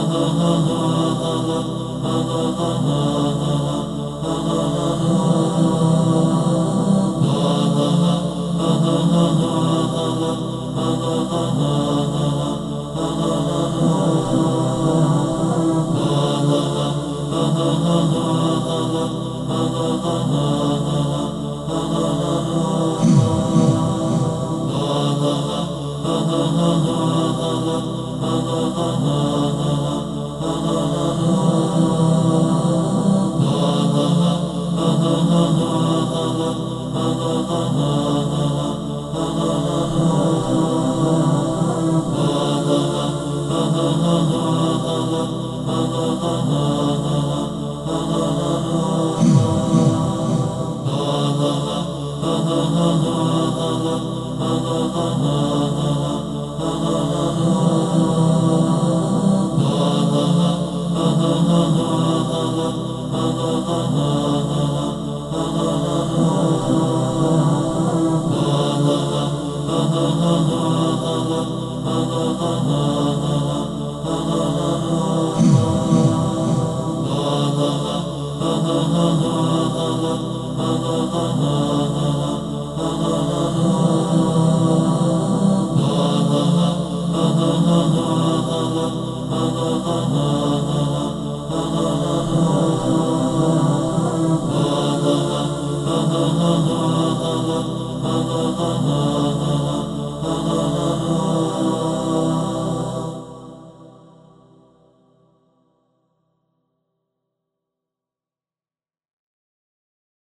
Allah Allah Allah